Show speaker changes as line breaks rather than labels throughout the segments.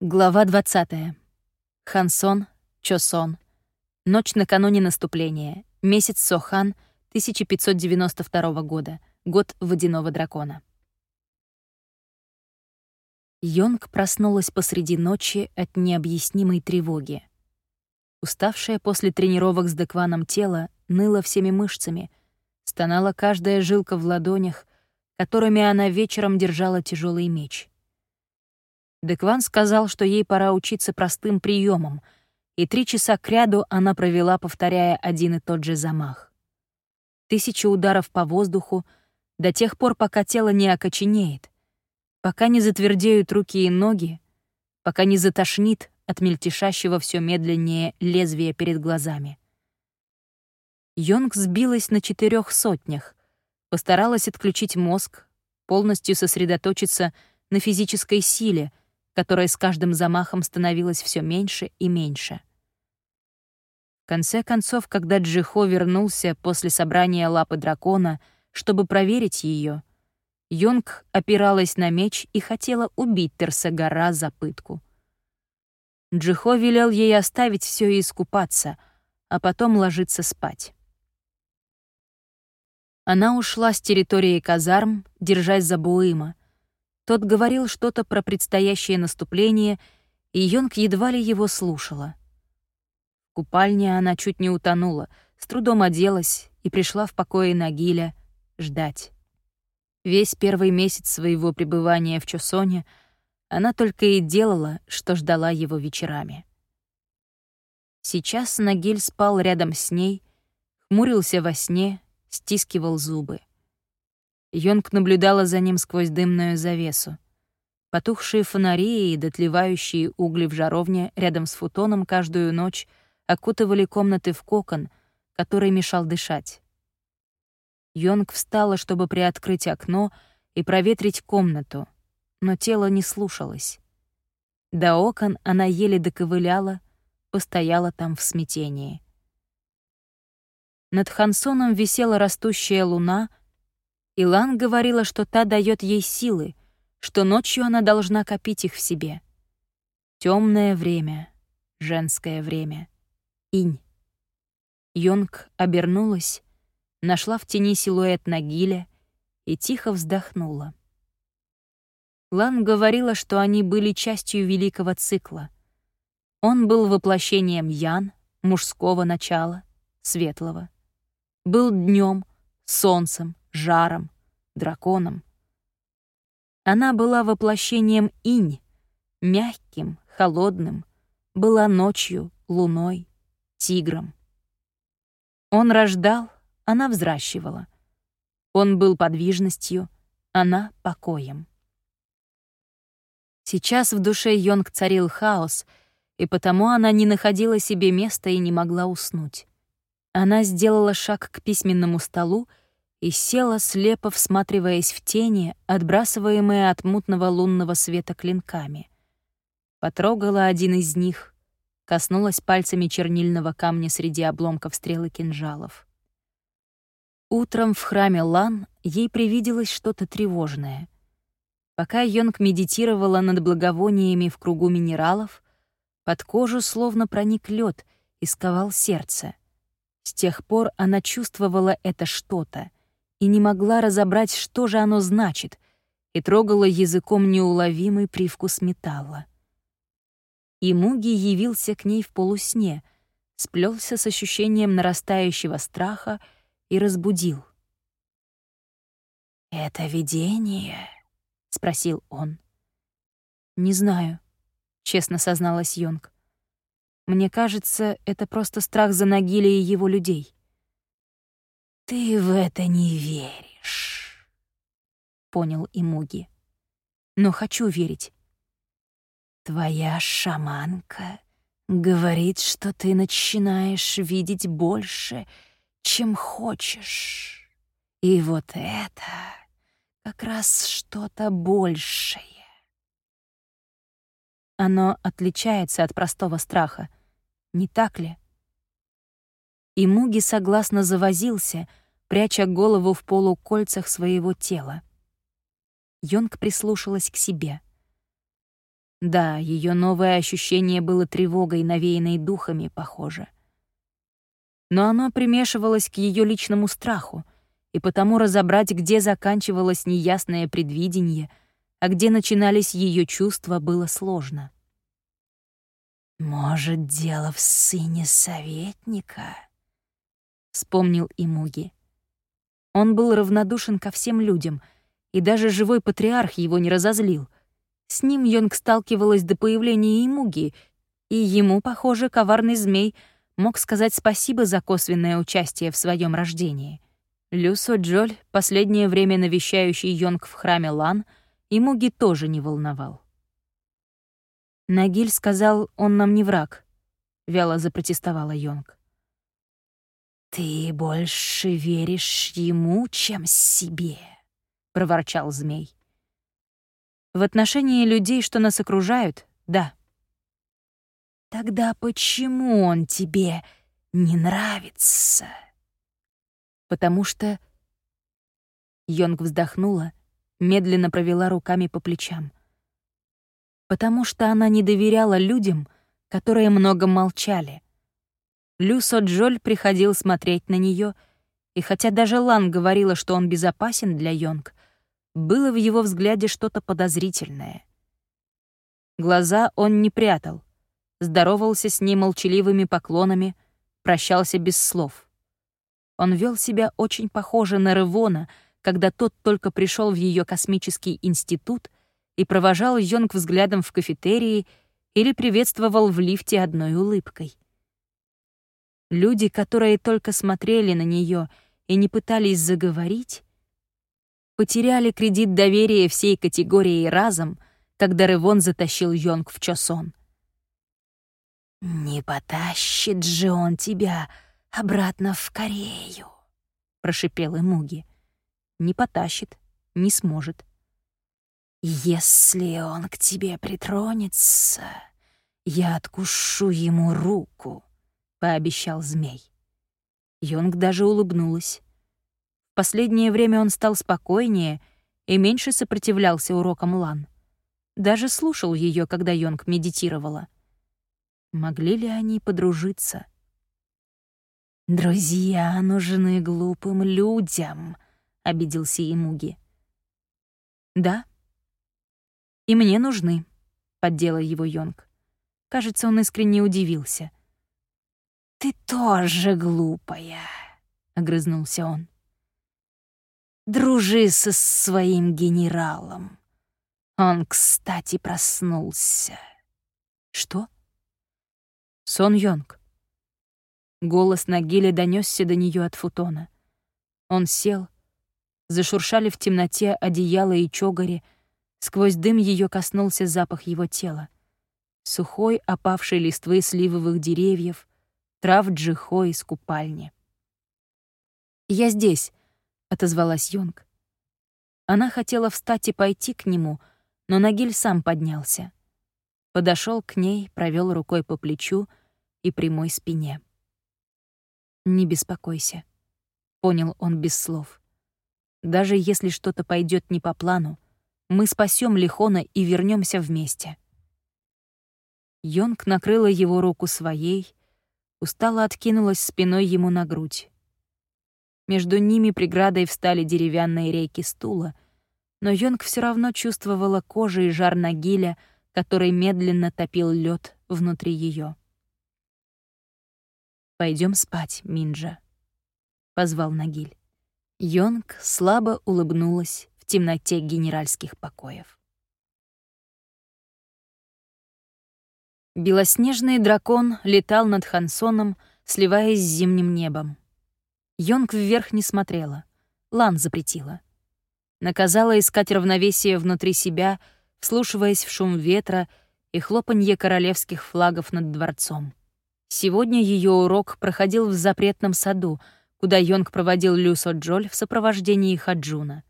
Глава 20. Хансон, Чосон. Ночь накануне наступления. Месяц Сохан, 1592 года. Год водяного дракона. Йонг проснулась посреди ночи от необъяснимой тревоги. Уставшая после тренировок с Декваном тело ныло всеми мышцами, стонала каждая жилка в ладонях, которыми она вечером держала тяжелый меч — Декван сказал, что ей пора учиться простым приемам, и три часа кряду она провела, повторяя один и тот же замах. Тысячи ударов по воздуху до тех пор, пока тело не окоченеет, пока не затвердеют руки и ноги, пока не затошнит от мельтешащего все медленнее лезвия перед глазами. Йонг сбилась на четырех сотнях, постаралась отключить мозг, полностью сосредоточиться на физической силе — которая с каждым замахом становилась все меньше и меньше. В конце концов, когда Джихо вернулся после собрания лапы дракона, чтобы проверить ее, Йонг опиралась на меч и хотела убить Терсагара за пытку. Джихо велел ей оставить все и искупаться, а потом ложиться спать. Она ушла с территории казарм, держась за Буыма, тот говорил что-то про предстоящее наступление, и Йонг едва ли его слушала. В купальне она чуть не утонула, с трудом оделась и пришла в покое Нагиля ждать. Весь первый месяц своего пребывания в Чосоне она только и делала, что ждала его вечерами. Сейчас Нагиль спал рядом с ней, хмурился во сне, стискивал зубы. Йонг наблюдала за ним сквозь дымную завесу. Потухшие фонари и дотлевающие угли в жаровне рядом с футоном каждую ночь окутывали комнаты в кокон, который мешал дышать. Йонг встала, чтобы приоткрыть окно и проветрить комнату, но тело не слушалось. До окон она еле доковыляла, постояла там в смятении. Над Хансоном висела растущая луна — Илан говорила, что та дает ей силы, что ночью она должна копить их в себе. Темное время, женское время, инь. Йонг обернулась, нашла в тени силуэт Нагиля и тихо вздохнула. Лан говорила, что они были частью великого цикла. Он был воплощением Ян, мужского начала, светлого. Был днем, солнцем, жаром, драконом. Она была воплощением инь, мягким, холодным, была ночью, луной, тигром. Он рождал, она взращивала. Он был подвижностью, она — покоем. Сейчас в душе Йонг царил хаос, и потому она не находила себе места и не могла уснуть. Она сделала шаг к письменному столу и села, слепо всматриваясь в тени, отбрасываемые от мутного лунного света клинками. Потрогала один из них, коснулась пальцами чернильного камня среди обломков стрел и кинжалов. Утром в храме Лан ей привиделось что-то тревожное. Пока Йонг медитировала над благовониями в кругу минералов, под кожу словно проник лед и сковал сердце. С тех пор она чувствовала это что-то — и не могла разобрать, что же оно значит, и трогала языком неуловимый привкус металла. И Муги явился к ней в полусне, сплелся с ощущением нарастающего страха и разбудил. «Это видение?» — спросил он. «Не знаю», — честно созналась Йонг. «Мне кажется, это просто страх за Нагиля и его людей». «Ты в это не веришь», — понял Имуги. «Но хочу верить». «Твоя шаманка говорит, что ты начинаешь видеть больше, чем хочешь. И вот это как раз что-то большее». Оно отличается от простого страха, не так ли? И Муги согласно завозился, пряча голову в полукольцах своего тела. Йонг прислушалась к себе. Да, ее новое ощущение было тревогой, навеянной духами, похоже. Но оно примешивалось к ее личному страху, и потому разобрать, где заканчивалось неясное предвидение, а где начинались ее чувства, было сложно.
«Может, дело в сыне советника?»
— вспомнил Имуги. Он был равнодушен ко всем людям, и даже живой патриарх его не разозлил. С ним Йонг сталкивалась до появления Имуги, и ему, похоже, коварный змей мог сказать спасибо за косвенное участие в своем рождении. Люсо Джоль, последнее время навещающий Йонг в храме Лан, Имуги тоже не волновал. «Нагиль сказал, он нам не враг», — вяло запротестовала Йонг.
«Ты больше веришь ему, чем себе», — проворчал змей.
«В отношении людей, что нас окружают, да».
«Тогда почему он тебе не нравится?»
«Потому что...» Йонг вздохнула, медленно провела руками по плечам потому что она не доверяла людям, которые много молчали. Люсо Джоль приходил смотреть на нее, и хотя даже Лан говорила, что он безопасен для Йонг, было в его взгляде что-то подозрительное. Глаза он не прятал, здоровался с ней молчаливыми поклонами, прощался без слов. Он вел себя очень похоже на Ревона, когда тот только пришел в ее космический институт и провожал Йонг взглядом в кафетерии или приветствовал в лифте одной улыбкой. Люди, которые только смотрели на нее и не пытались заговорить, потеряли кредит доверия всей категории разом, когда Ревон затащил Йонг в Чосон.
«Не потащит же он тебя обратно в Корею», — прошипел Эмуги.
«Не потащит, не сможет.
«Если он к тебе притронется, я откушу ему руку», — пообещал змей.
Йонг даже улыбнулась. В последнее время он стал спокойнее и меньше сопротивлялся урокам Лан. Даже слушал ее, когда Йонг медитировала. Могли ли они подружиться?
«Друзья нужны глупым людям», — обиделся Имуги.
«Да», «И мне нужны», — поддела его Йонг. Кажется, он искренне удивился.
«Ты тоже глупая», — огрызнулся он. «Дружи со своим генералом. Он, кстати, проснулся».
«Что?» «Сон Йонг». Голос Нагиля донесся до нее от футона. Он сел, зашуршали в темноте одеяло и чогари, Сквозь дым ее коснулся запах его тела. Сухой, опавшей листвы сливовых деревьев, трав джихо из купальни. «Я здесь», — отозвалась Йонг. Она хотела встать и пойти к нему, но Нагиль сам поднялся. Подошел к ней, провел рукой по плечу и прямой спине. «Не беспокойся», — понял он без слов. «Даже если что-то пойдет не по плану, мы спасем Лихона и вернемся вместе. Йонг накрыла его руку своей, устало откинулась спиной ему на грудь. Между ними преградой встали деревянные рейки стула, но Йонг все равно чувствовала кожей жар Нагиля, который медленно топил лед внутри ее. Пойдем спать, Минджа», — позвал Нагиль. Йонг слабо улыбнулась в темноте генеральских покоев. Белоснежный дракон летал над Хансоном, сливаясь с зимним небом. Йонг вверх не смотрела. Лан запретила. Наказала искать равновесие внутри себя, вслушиваясь в шум ветра и хлопанье королевских флагов над дворцом. Сегодня ее урок проходил в запретном саду, куда Йонг проводил Люсо Джоль в сопровождении Хаджуна.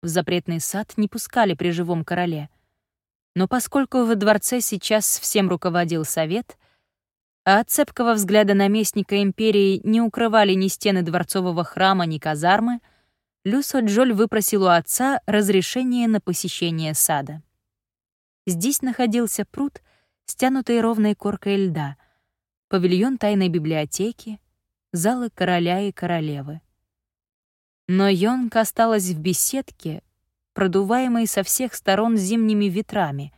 В запретный сад не пускали при живом короле. Но поскольку во дворце сейчас всем руководил совет, а от цепкого взгляда наместника империи не укрывали ни стены дворцового храма, ни казармы, Люсо Джоль выпросил у отца разрешение на посещение сада. Здесь находился пруд, стянутый ровной коркой льда, павильон тайной библиотеки, залы короля и королевы. Но Йонг осталась в беседке, продуваемой со всех сторон зимними ветрами,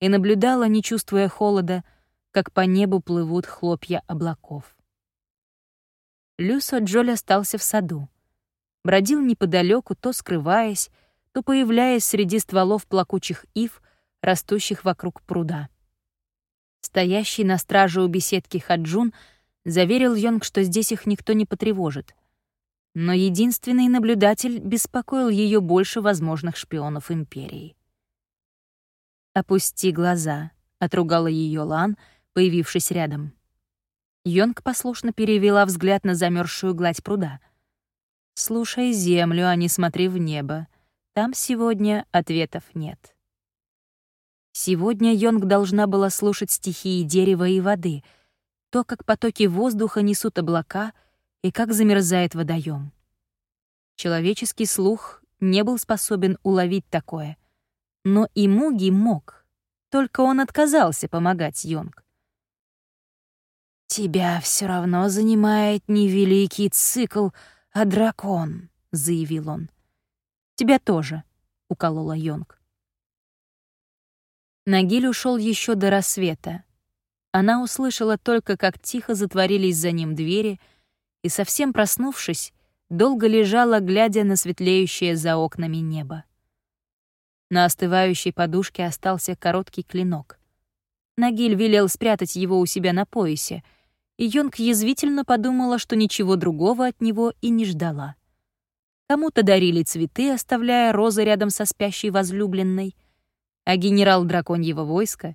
и наблюдала, не чувствуя холода, как по небу плывут хлопья облаков. Люсо Джоль остался в саду. Бродил неподалеку, то скрываясь, то появляясь среди стволов плакучих ив, растущих вокруг пруда. Стоящий на страже у беседки Хаджун заверил Йонг, что здесь их никто не потревожит. Но единственный наблюдатель беспокоил ее больше возможных шпионов Империи. «Опусти глаза», — отругала ее Лан, появившись рядом. Йонг послушно перевела взгляд на замерзшую гладь пруда. «Слушай землю, а не смотри в небо. Там сегодня ответов нет». Сегодня Йонг должна была слушать стихии дерева и воды, то, как потоки воздуха несут облака и как замерзает водоем. Человеческий слух не был способен уловить такое, но и Муги мог, только он отказался помогать Йонг.
«Тебя все равно занимает не великий цикл, а дракон», — заявил он.
«Тебя тоже», — уколола Йонг. Нагиль ушел еще до рассвета. Она услышала только, как тихо затворились за ним двери, и, совсем проснувшись, долго лежала, глядя на светлеющее за окнами небо. На остывающей подушке остался короткий клинок. Нагиль велел спрятать его у себя на поясе, и Йонг язвительно подумала, что ничего другого от него и не ждала. Кому-то дарили цветы, оставляя розы рядом со спящей возлюбленной — а генерал драконьего войска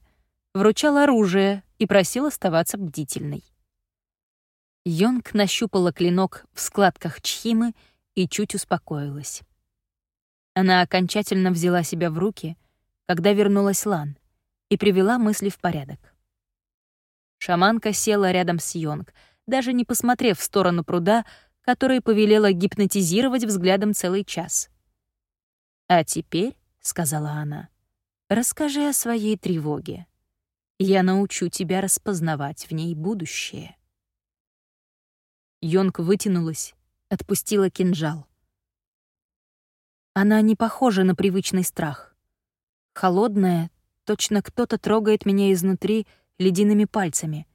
вручал оружие и просил оставаться бдительной. Йонг нащупала клинок в складках чхимы и чуть успокоилась. Она окончательно взяла себя в руки, когда вернулась Лан, и привела мысли в порядок. Шаманка села рядом с Йонг, даже не посмотрев в сторону пруда, который повелела гипнотизировать взглядом целый час. «А теперь», — сказала она, — Расскажи о своей тревоге. Я научу тебя распознавать в ней будущее. Йонг вытянулась, отпустила кинжал. Она не похожа на привычный страх. Холодная, точно кто-то трогает меня изнутри ледяными пальцами.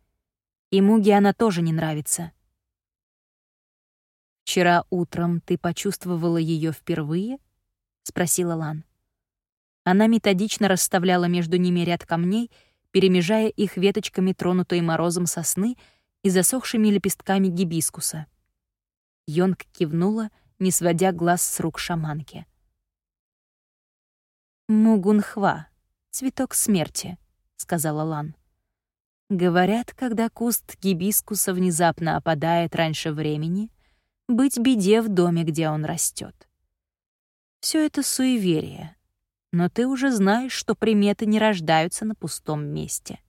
И Муге она тоже не нравится. «Вчера утром ты почувствовала ее впервые?» — спросила Лан. Она методично расставляла между ними ряд камней, перемежая их веточками, тронутой морозом сосны и засохшими лепестками гибискуса. Йонг кивнула, не сводя глаз с рук шаманки. «Мугунхва, цветок смерти», — сказала Лан. «Говорят, когда куст гибискуса внезапно опадает раньше времени, быть беде в доме, где он растет. Все это суеверие, но ты уже знаешь, что приметы не рождаются на пустом месте.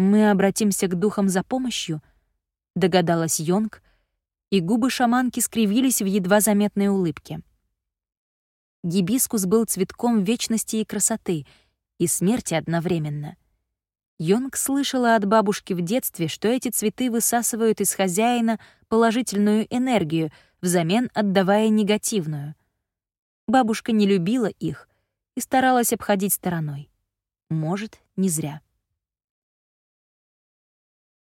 «Мы обратимся к духам за помощью», — догадалась Йонг, и губы шаманки скривились в едва заметной улыбке. Гибискус был цветком вечности и красоты, и смерти одновременно. Йонг слышала от бабушки в детстве, что эти цветы высасывают из хозяина положительную энергию, взамен отдавая негативную. Бабушка не любила их и старалась обходить стороной. Может, не зря.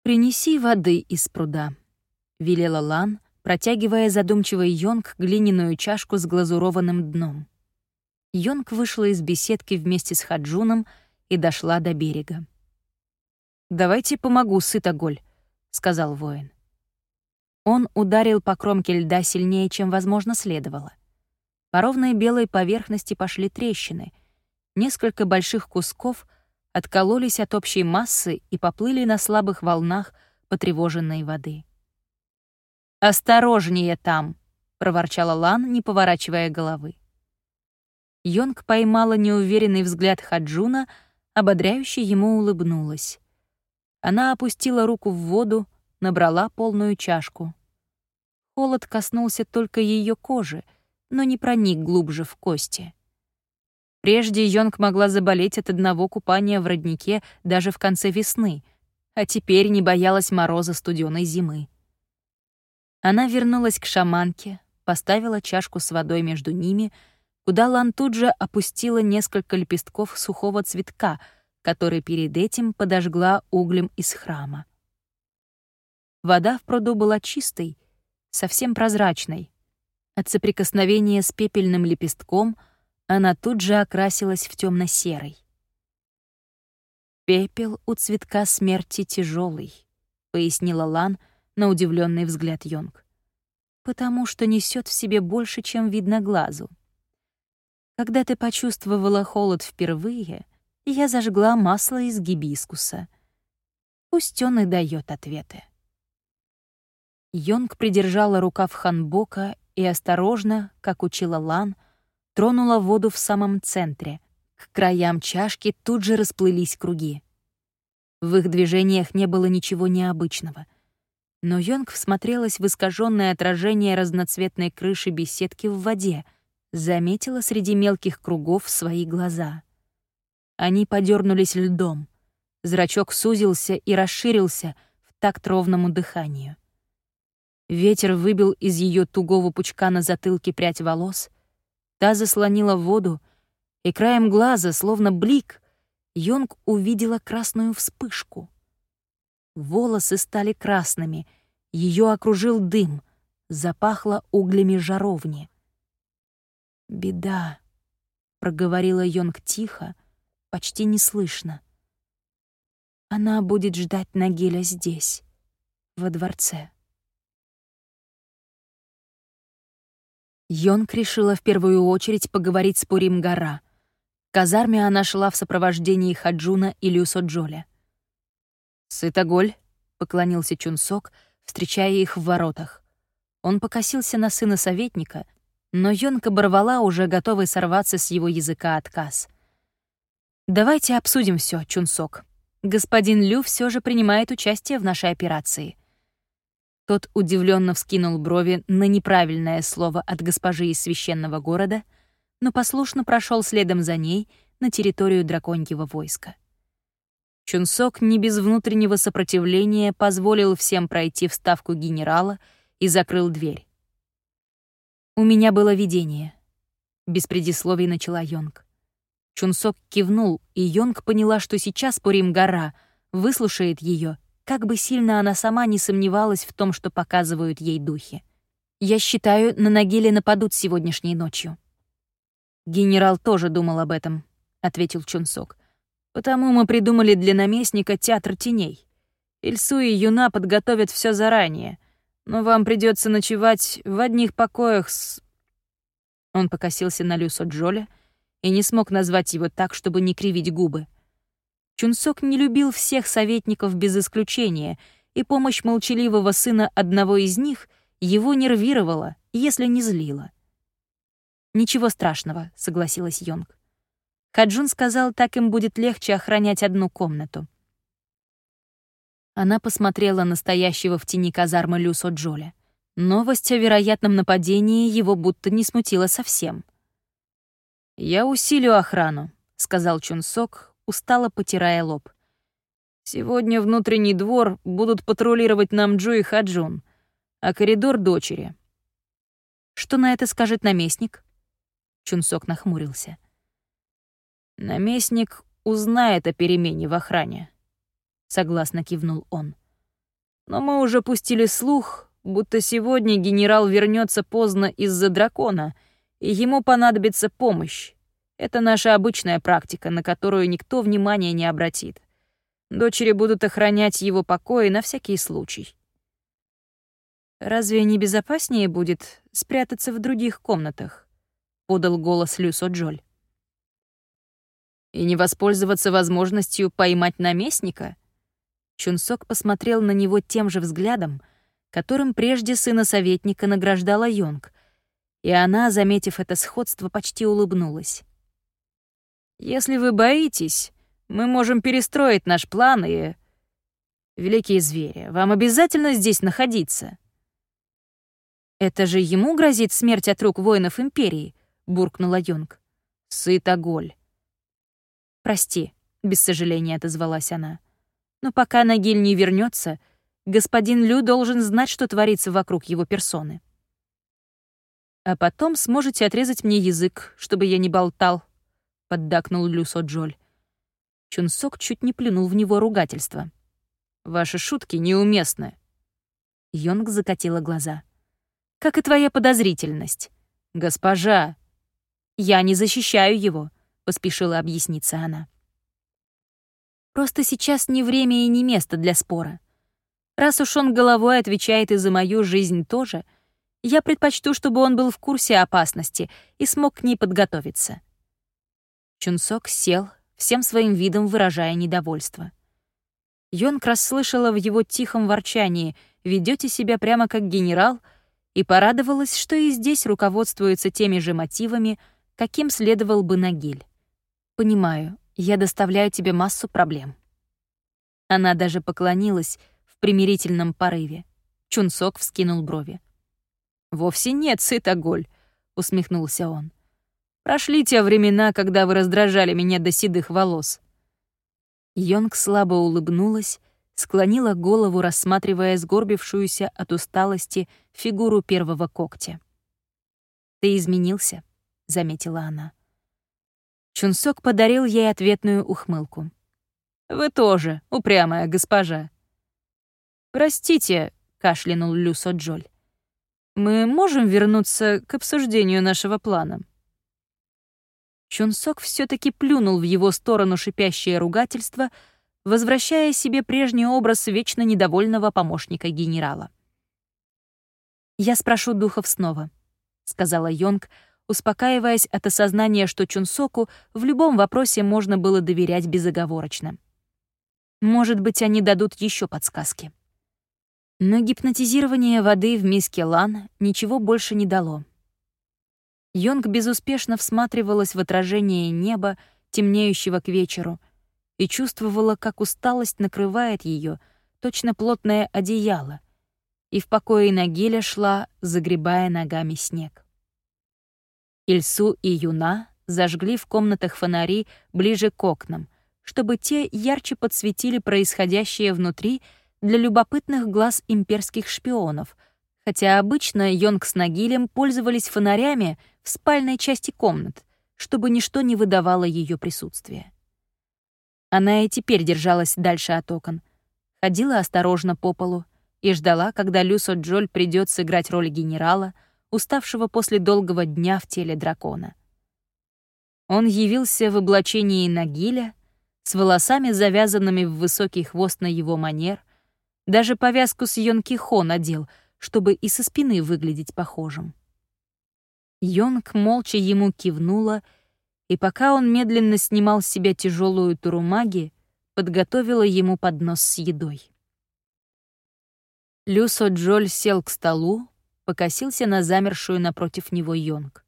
«Принеси воды из пруда», — велела Лан, протягивая задумчивый Йонг глиняную чашку с глазурованным дном. Йонг вышла из беседки вместе с Хаджуном и дошла до берега. «Давайте помогу, Сытоголь», — сказал воин. Он ударил по кромке льда сильнее, чем, возможно, следовало — по ровной белой поверхности пошли трещины. Несколько больших кусков откололись от общей массы и поплыли на слабых волнах потревоженной воды. «Осторожнее там!» — проворчала Лан, не поворачивая головы. Йонг поймала неуверенный взгляд Хаджуна, ободряюще ему улыбнулась. Она опустила руку в воду, набрала полную чашку. Холод коснулся только ее кожи — но не проник глубже в кости. Прежде Йонг могла заболеть от одного купания в роднике даже в конце весны, а теперь не боялась мороза студеной зимы. Она вернулась к шаманке, поставила чашку с водой между ними, куда Лан тут же опустила несколько лепестков сухого цветка, который перед этим подожгла углем из храма. Вода в пруду была чистой, совсем прозрачной. От соприкосновения с пепельным лепестком она тут же окрасилась в темно серый «Пепел у цветка смерти тяжелый, пояснила Лан на удивленный взгляд Йонг. «Потому что несет в себе больше, чем видно глазу. Когда ты почувствовала холод впервые, я зажгла масло из гибискуса. Пусть он и дает ответы». Йонг придержала рукав ханбока и осторожно, как учила Лан, тронула воду в самом центре. К краям чашки тут же расплылись круги. В их движениях не было ничего необычного. Но Йонг всмотрелась в искаженное отражение разноцветной крыши беседки в воде, заметила среди мелких кругов свои глаза. Они подернулись льдом. Зрачок сузился и расширился в такт ровному дыханию. Ветер выбил из ее тугого пучка на затылке прядь волос, та заслонила воду, и краем глаза, словно блик, Йонг увидела красную вспышку. Волосы стали красными, ее окружил дым, запахло углями жаровни. «Беда», — проговорила Йонг тихо, почти неслышно. «Она будет ждать Нагиля здесь, во дворце». Йонг решила в первую очередь поговорить с Пурим-Гора. К казарме она шла в сопровождении Хаджуна и Люсо Джоля. «Сытоголь», — поклонился Чунсок, встречая их в воротах. Он покосился на сына советника, но Йонг оборвала, уже готовый сорваться с его языка отказ. «Давайте обсудим все, Чунсок. Господин Лю все же принимает участие в нашей операции». Тот удивленно вскинул брови на неправильное слово от госпожи из священного города, но послушно прошел следом за ней на территорию драконьего войска. Чунсок не без внутреннего сопротивления позволил всем пройти в ставку генерала и закрыл дверь. «У меня было видение», — без предисловий начала Йонг. Чунсок кивнул, и Йонг поняла, что сейчас Пурим-гора выслушает ее как бы сильно она сама не сомневалась в том, что показывают ей духи. «Я считаю, на Нагиле нападут сегодняшней ночью». «Генерал тоже думал об этом», — ответил Чунсок. «Потому мы придумали для наместника театр теней. Ильсу и Юна подготовят все заранее, но вам придется ночевать в одних покоях с...» Он покосился на Люсо Джоля и не смог назвать его так, чтобы не кривить губы. Чунсок не любил всех советников без исключения, и помощь молчаливого сына одного из них его нервировала, если не злила. «Ничего страшного», — согласилась Йонг. Хаджун сказал, так им будет легче охранять одну комнату. Она посмотрела на стоящего в тени казармы Люсо Джоля. Новость о вероятном нападении его будто не смутила совсем. «Я усилю охрану», — сказал Чунсок, устало потирая лоб. «Сегодня внутренний двор будут патрулировать нам Джо и Хаджун, а коридор — дочери». «Что на это скажет наместник?» Чунсок нахмурился. «Наместник узнает о перемене в охране», — согласно кивнул он. «Но мы уже пустили слух, будто сегодня генерал вернется поздно из-за дракона, и ему понадобится помощь, это наша обычная практика, на которую никто внимания не обратит. Дочери будут охранять его покои на всякий случай. «Разве не безопаснее будет спрятаться в других комнатах?» — подал голос Люсо Джоль. «И не воспользоваться возможностью поймать наместника?» Чунсок посмотрел на него тем же взглядом, которым прежде сына советника награждала Йонг, и она, заметив это сходство, почти улыбнулась. Если вы боитесь, мы можем перестроить наш план и... Великие звери, вам обязательно здесь находиться. Это же ему грозит смерть от рук воинов Империи, буркнула Йонг. Сытоголь.
«Прости», — без сожаления отозвалась она. «Но пока Нагиль не вернется, господин Лю должен знать, что творится вокруг его персоны».
«А потом сможете отрезать мне язык, чтобы я не болтал», — поддакнул Люсо Джоль. Чунсок чуть не плюнул в него ругательство. «Ваши шутки неуместны».
Йонг закатила глаза. «Как и твоя подозрительность».
«Госпожа!»
«Я не защищаю его», — поспешила объясниться она. «Просто сейчас не время и не место для спора. Раз уж он головой отвечает и за мою жизнь тоже, я предпочту, чтобы он был в курсе опасности и смог к ней подготовиться». Чунсок сел, всем своим видом выражая недовольство. Йонг расслышала в его тихом ворчании «Ведете себя прямо как генерал», и порадовалась, что и здесь руководствуются теми же мотивами, каким следовал бы Нагиль. «Понимаю, я доставляю тебе массу проблем». Она даже поклонилась в примирительном порыве. Чунсок вскинул брови. «Вовсе нет, Сытоголь», — усмехнулся он. Прошли те времена, когда вы раздражали меня до седых волос». Йонг слабо улыбнулась, склонила голову, рассматривая сгорбившуюся от усталости фигуру первого когтя. «Ты изменился», — заметила она. Чунсок подарил ей ответную ухмылку. «Вы тоже, упрямая госпожа». «Простите», — кашлянул Люсо Джоль. «Мы можем вернуться к обсуждению нашего плана?» Чунсок все таки плюнул в его сторону шипящее ругательство, возвращая себе прежний образ вечно недовольного помощника генерала. «Я спрошу духов снова», — сказала Йонг, успокаиваясь от осознания, что Чунсоку в любом вопросе можно было доверять безоговорочно. Может быть, они дадут еще подсказки. Но гипнотизирование воды в миске Лан ничего больше не дало. Йонг безуспешно всматривалась в отражение неба, темнеющего к вечеру, и чувствовала, как усталость накрывает ее, точно плотное одеяло, и в покое Нагиля шла, загребая ногами снег. Ильсу и Юна зажгли в комнатах фонари ближе к окнам, чтобы те ярче подсветили происходящее внутри для любопытных глаз имперских шпионов, хотя обычно Йонг с Нагилем пользовались фонарями — в спальной части комнат, чтобы ничто не выдавало ее присутствие. Она и теперь держалась дальше от окон, ходила осторожно по полу и ждала, когда Люсо Джоль придет сыграть роль генерала, уставшего после долгого дня в теле дракона. Он явился в облачении Нагиля, с волосами, завязанными в высокий хвост на его манер, даже повязку с Йонки Хо надел, чтобы и со спины выглядеть похожим. Йонг молча ему кивнула, и пока он медленно снимал с себя тяжелую турумаги, подготовила ему поднос с едой. Люсо Джоль сел к столу, покосился на замершую напротив него Йонг.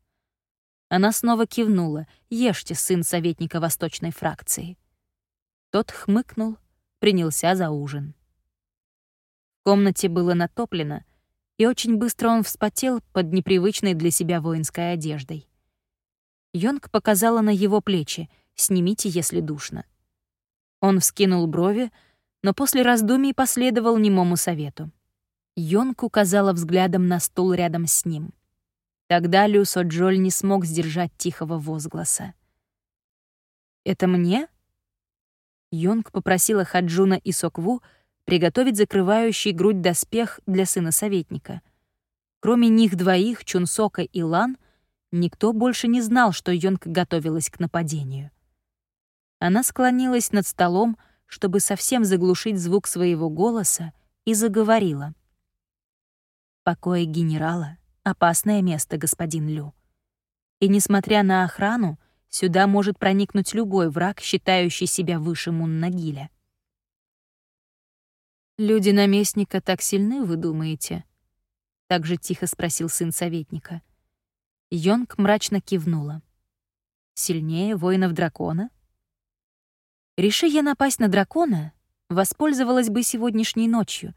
Она снова кивнула. «Ешьте, сын советника восточной фракции». Тот хмыкнул, принялся за ужин. В комнате было натоплено, и очень быстро он вспотел под непривычной для себя воинской одеждой. Йонг показала на его плечи «Снимите, если душно». Он вскинул брови, но после раздумий последовал немому совету. Йонг указала взглядом на стул рядом с ним. Тогда Люсо Джоль не смог сдержать тихого возгласа. «Это мне?» Йонг попросила Хаджуна и Сокву приготовить закрывающий грудь доспех для сына советника. Кроме них двоих, Чунсока и Лан, никто больше не знал, что Йонг готовилась к нападению. Она склонилась над столом, чтобы совсем заглушить звук своего голоса, и заговорила. «Покои генерала — опасное место, господин Лю. И, несмотря на охрану, сюда может проникнуть любой враг, считающий себя выше Муннагиля. «Люди наместника так сильны, вы думаете?» Так же тихо спросил сын советника. Йонг мрачно кивнула. «Сильнее воинов дракона?» Реши я напасть на дракона, воспользовалась бы сегодняшней ночью,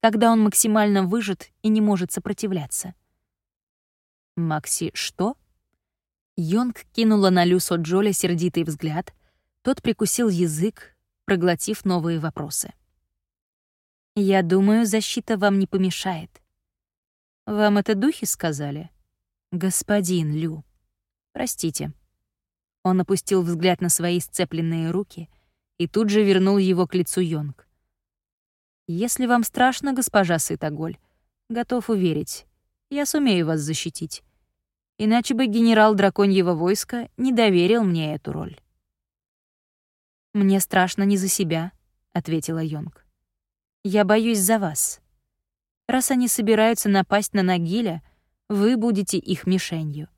когда он максимально выжат и не может сопротивляться. «Макси, что?»
Йонг кинула на Люсо Джоля сердитый взгляд, тот прикусил язык, проглотив новые вопросы. «Я думаю, защита вам не помешает. Вам это духи сказали?» «Господин Лю, простите». Он опустил взгляд на свои сцепленные руки и тут же вернул его к лицу Йонг. «Если вам страшно, госпожа Сытоголь, готов уверить, я сумею вас защитить. Иначе бы генерал драконьего войска не доверил мне эту роль». «Мне страшно не за себя», — ответила Йонг. «Я боюсь за вас. Раз они собираются напасть на Нагиля, вы будете их мишенью.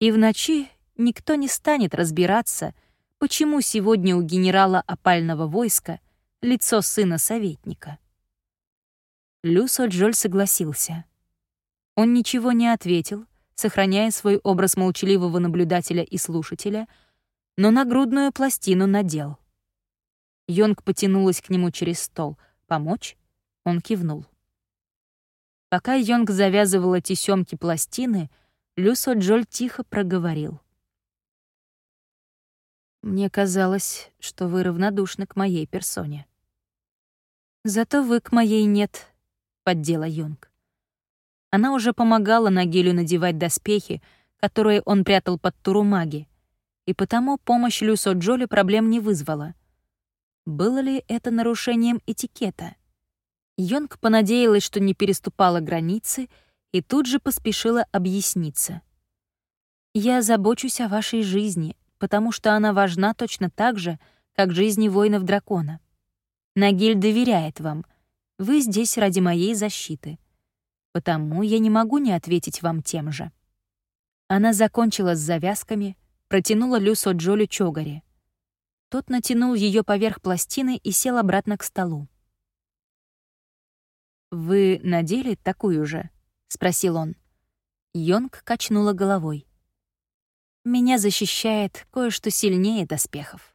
И в ночи никто не станет разбираться, почему сегодня у генерала опального войска лицо сына советника. Люсо Джоль согласился. Он ничего не ответил, сохраняя свой образ молчаливого наблюдателя и слушателя, но нагрудную пластину надел. Йонг потянулась к нему через стол. «Помочь?» Он кивнул. Пока Йонг завязывала тесемки пластины, Люсо Джоль тихо проговорил. «Мне казалось, что вы равнодушны к моей персоне». «Зато вы к моей нет», — поддела Йонг. Она уже помогала Нагилю надевать доспехи, которые он прятал под турумаги, и потому помощь Люсо Джоли проблем не вызвала. Было ли это нарушением этикета? Йонг понадеялась, что не переступала границы, и тут же поспешила объясниться. «Я забочусь о вашей жизни, потому что она важна точно так же, как жизни воинов дракона. Нагиль доверяет вам. Вы здесь ради моей защиты. Потому я не могу не ответить вам тем же». Она закончила с завязками, протянула Люсо Джолю Чогари. Тот натянул ее поверх пластины и сел обратно к столу. «Вы надели такую же?» — спросил он. Йонг качнула головой. «Меня защищает кое-что сильнее доспехов».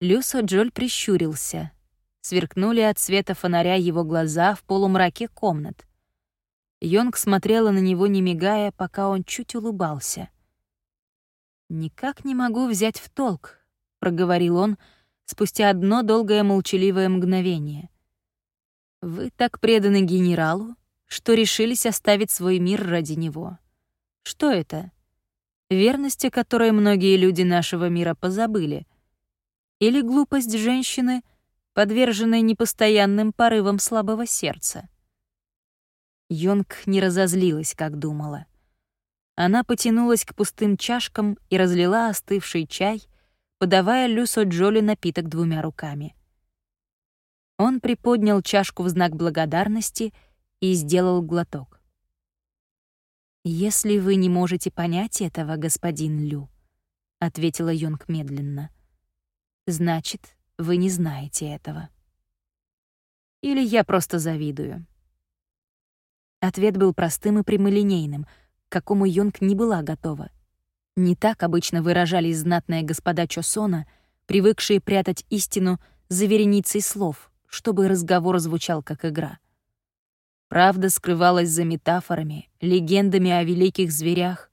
Люсо Джоль прищурился. Сверкнули от света фонаря его глаза в полумраке комнат. Йонг смотрела на него, не мигая, пока он чуть улыбался. «Никак не могу взять в толк», — проговорил он спустя одно долгое молчаливое мгновение. Вы так преданы генералу, что решились оставить свой мир ради него. Что это? Верность, о которой многие люди нашего мира позабыли. Или глупость женщины, подверженной непостоянным порывам слабого сердца. Йонг не разозлилась, как думала. Она потянулась к пустым чашкам и разлила остывший чай, подавая Люсо Джоли напиток двумя руками — он приподнял чашку в знак благодарности и сделал глоток. «Если вы не можете понять этого, господин Лю», — ответила Йонг медленно, — «значит, вы не знаете этого. Или я просто завидую». Ответ был простым и прямолинейным, к какому Йонг не была готова. Не так обычно выражались знатные господа Чосона, привыкшие прятать истину за вереницей слов — чтобы разговор звучал как игра. Правда скрывалась за метафорами, легендами о великих зверях.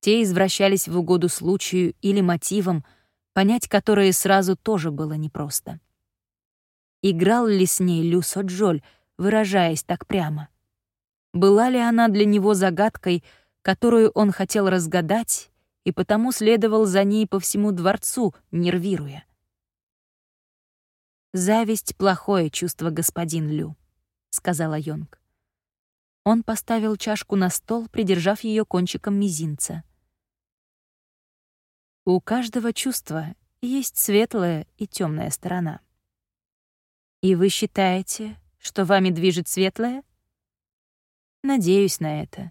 Те извращались в угоду случаю или мотивам, понять которые сразу тоже было непросто. Играл ли с ней Люсо Джоль, выражаясь так прямо? Была ли она для него загадкой, которую он хотел разгадать, и потому следовал за ней по всему дворцу, нервируя? «Зависть — плохое чувство, господин Лю», — сказала Йонг. Он поставил чашку на стол, придержав ее кончиком мизинца. У каждого чувства есть светлая и темная сторона. И вы считаете, что вами движет светлая? Надеюсь на это.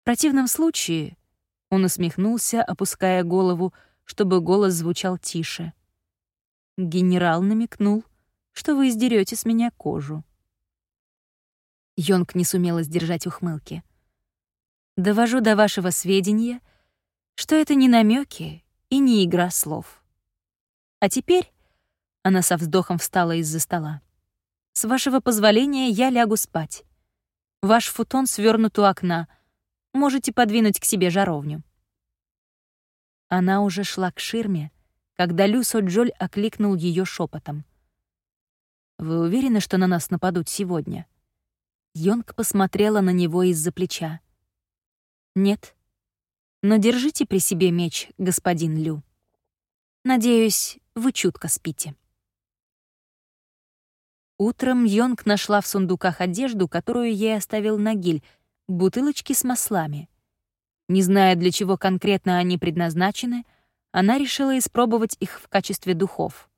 В противном случае, он усмехнулся, опуская голову, чтобы голос звучал тише — Генерал намекнул, что вы издерете с меня кожу. Йонг не сумела сдержать ухмылки. Довожу до вашего сведения, что это не намеки и не игра слов. А теперь она со вздохом встала из-за стола. С вашего позволения я лягу спать. Ваш футон свернут у окна,
можете подвинуть к себе жаровню». Она уже шла к ширме, когда Люсо Джоль окликнул ее шепотом. «Вы уверены, что на нас нападут сегодня?» Йонг посмотрела на него из-за плеча. «Нет. Но держите при себе меч, господин Лю. Надеюсь, вы чутко спите». Утром Йонг нашла в сундуках одежду, которую ей оставил Нагиль, бутылочки с маслами. Не зная, для чего конкретно они предназначены, она решила испробовать их в качестве духов.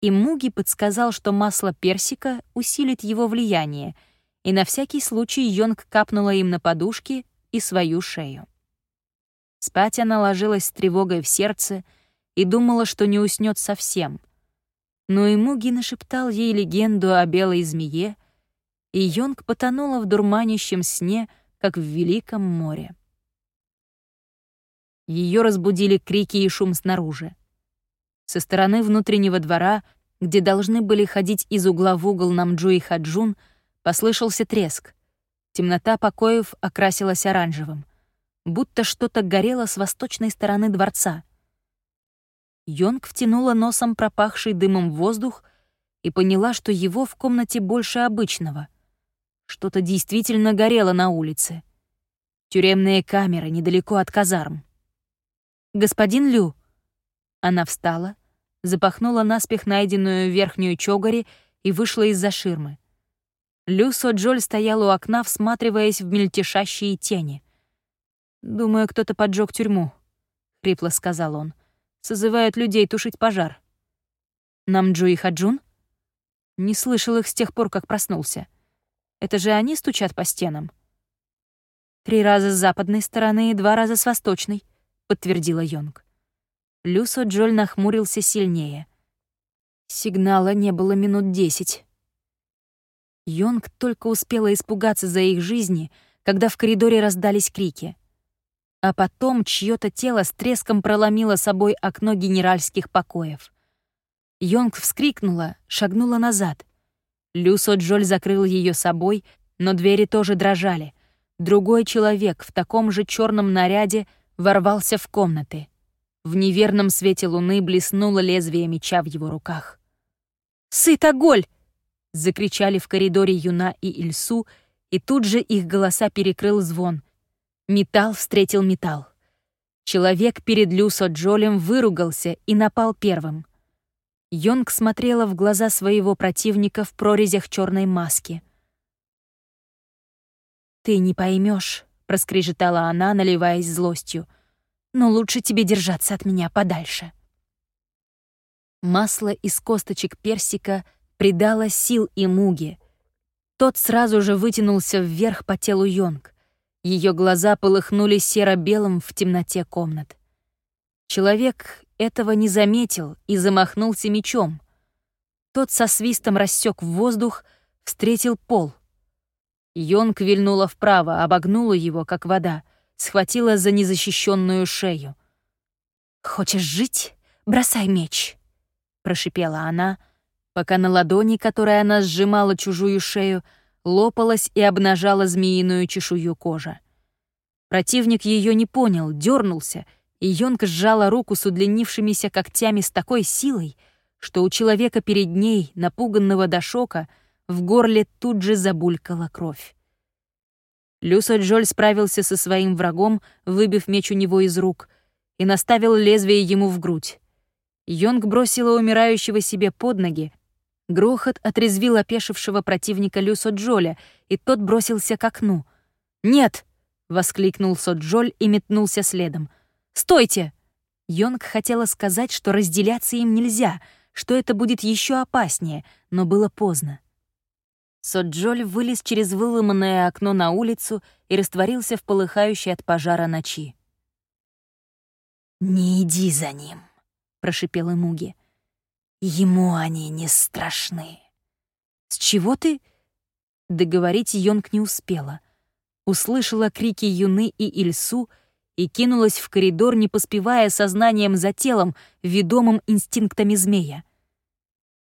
И Муги подсказал, что масло персика усилит его влияние, и на всякий случай Йонг капнула им на подушки и свою шею. Спать она ложилась с тревогой в сердце и думала, что не уснет совсем. Но и Муги нашептал ей легенду о белой змее, и Йонг потонула в дурманящем сне, как в Великом море. Ее разбудили крики и шум снаружи. Со стороны внутреннего двора, где должны были ходить из угла в угол Намджу и Хаджун, послышался треск. Темнота покоев окрасилась оранжевым, будто что-то горело с восточной стороны дворца. Йонг втянула носом пропахший дымом воздух и поняла, что его в комнате больше обычного. Что-то действительно горело на улице. Тюремные камеры недалеко от казарм. «Господин Лю!» Она встала, запахнула наспех найденную верхнюю чогари и вышла из-за ширмы. Лю Соджоль стоял у окна, всматриваясь в мельтешащие тени. «Думаю, кто-то поджег тюрьму», — хрипло сказал он. «Созывают людей тушить пожар». «Намджу и Хаджун?» Не слышал их с тех пор, как проснулся. Это же они стучат по стенам. Три раза с западной стороны и два раза с восточной подтвердила Йонг. Люсо Джоль нахмурился сильнее. Сигнала не было минут десять. Йонг только успела испугаться за их жизни, когда в коридоре раздались крики. А потом чьё-то тело с треском проломило собой окно генеральских покоев. Йонг вскрикнула, шагнула назад. Люсо Джоль закрыл ее собой, но двери тоже дрожали. Другой человек в таком же черном наряде — ворвался в комнаты. В неверном свете луны блеснуло лезвие меча в его руках. «Сытоголь!» — закричали в коридоре Юна и Ильсу, и тут же их голоса перекрыл звон. Металл встретил металл. Человек перед Люсо Джолем выругался и напал первым. Йонг смотрела в глаза своего противника в прорезях черной маски. «Ты не поймешь, проскрежетала она, наливаясь злостью. «Но лучше тебе держаться от меня подальше». Масло из косточек персика придало сил и муге. Тот сразу же вытянулся вверх по телу Йонг. Ее глаза полыхнули серо-белым в темноте комнат. Человек этого не заметил и замахнулся мечом. Тот со свистом рассек в воздух, встретил пол. Йонг вильнула вправо, обогнула его, как вода, схватила за незащищенную шею. «Хочешь жить? Бросай меч!» — прошипела она, пока на ладони, которой она сжимала чужую шею, лопалась и обнажала змеиную чешую кожа. Противник ее не понял, дернулся, и Йонг сжала руку с удлинившимися когтями с такой силой, что у человека перед ней, напуганного до шока, — в горле тут же забулькала кровь. Люсо Джоль справился со своим врагом, выбив меч у него из рук, и наставил лезвие ему в грудь. Йонг бросила умирающего себе под ноги. Грохот отрезвил опешившего противника Люсо Джоля, и тот бросился к окну. «Нет!» — воскликнул Соджоль и метнулся следом. «Стойте!» Йонг хотела сказать, что разделяться им нельзя, что это будет еще опаснее, но было поздно. Соджоль вылез через выломанное окно на улицу и растворился в полыхающей от пожара ночи.
«Не иди за ним», — прошипел Эмуги. «Ему они не страшны».
«С чего ты?» Договорить Йонг не успела. Услышала крики Юны и Ильсу и кинулась в коридор, не поспевая сознанием за телом, ведомым инстинктами змея.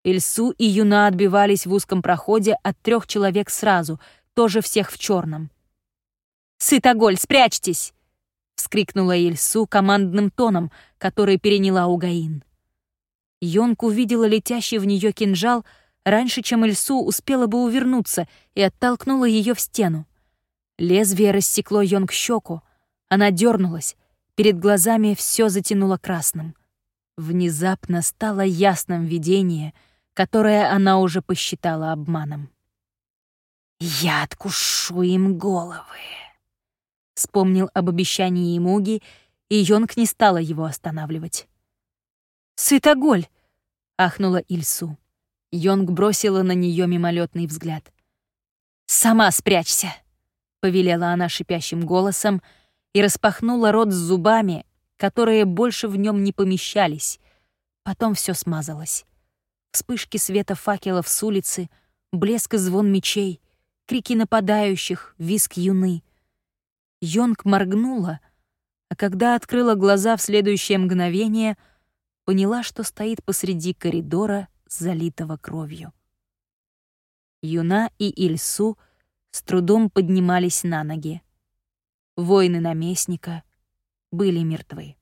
Ильсу и Юна отбивались в узком проходе от трех человек сразу, тоже всех в черном. «Сытоголь, спрячьтесь!» — вскрикнула Ильсу командным тоном, который переняла у Гаин. Йонг увидела летящий в нее кинжал раньше, чем Ильсу успела бы увернуться и оттолкнула ее в стену. Лезвие рассекло Йонг щеку. Она дернулась. Перед глазами все затянуло красным. Внезапно стало ясным видение, которое она уже посчитала обманом.
«Я откушу им головы», —
вспомнил об обещании Имуги, и Йонг не стала его останавливать. «Сытоголь!» — ахнула Ильсу. Йонг бросила на нее мимолетный взгляд. «Сама спрячься!» — повелела она шипящим голосом и распахнула рот с зубами, которые больше в нем не помещались. Потом все смазалось. Вспышки света факелов с улицы, блеск и звон мечей, крики нападающих, виск юны. Йонг моргнула, а когда открыла глаза в следующее мгновение — поняла, что стоит посреди коридора, залитого кровью. Юна и Ильсу с трудом поднимались на ноги. Воины наместника были мертвы.